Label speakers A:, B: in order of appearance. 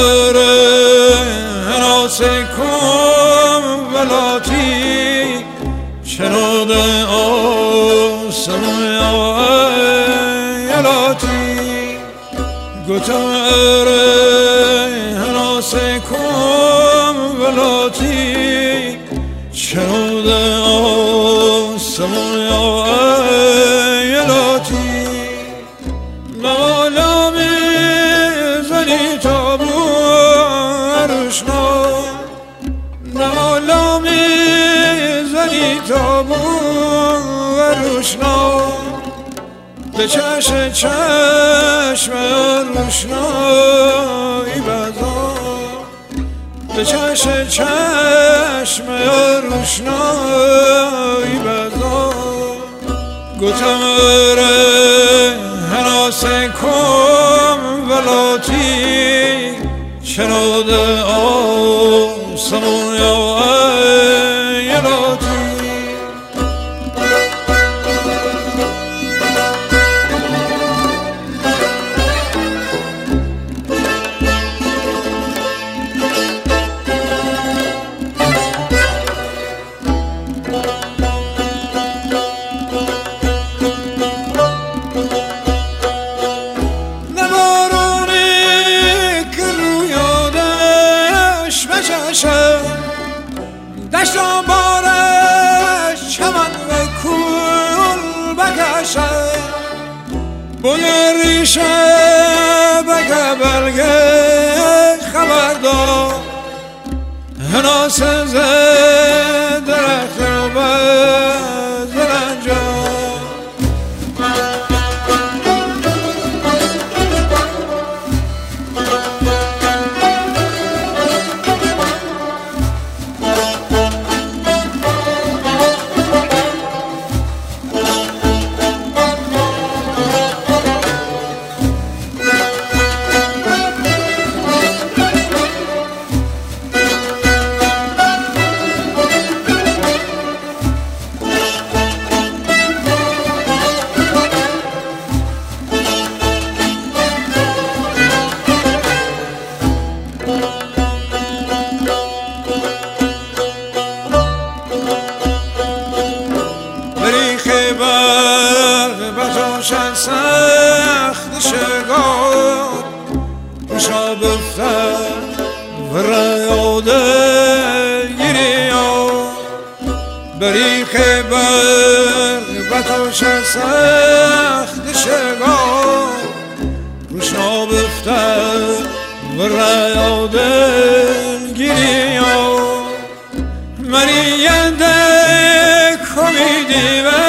A: اره حراس کم ولاتی. شنوده آسمون یلاتی گفتم اره حراس کم عروشنا به چش چشم روشنایی بزا. به چش چشم روشنایی بزا. گتم اره حراس کم ولاتی. شنوده آسمون یا دشت چمن و کول بکشه. بوی ریشه بگه بلگه خبردار. هناس دل گیریا بری خبر بتاش سخت شگا روشنا بختر و ریا دل گیریا منی ینده کمیدی و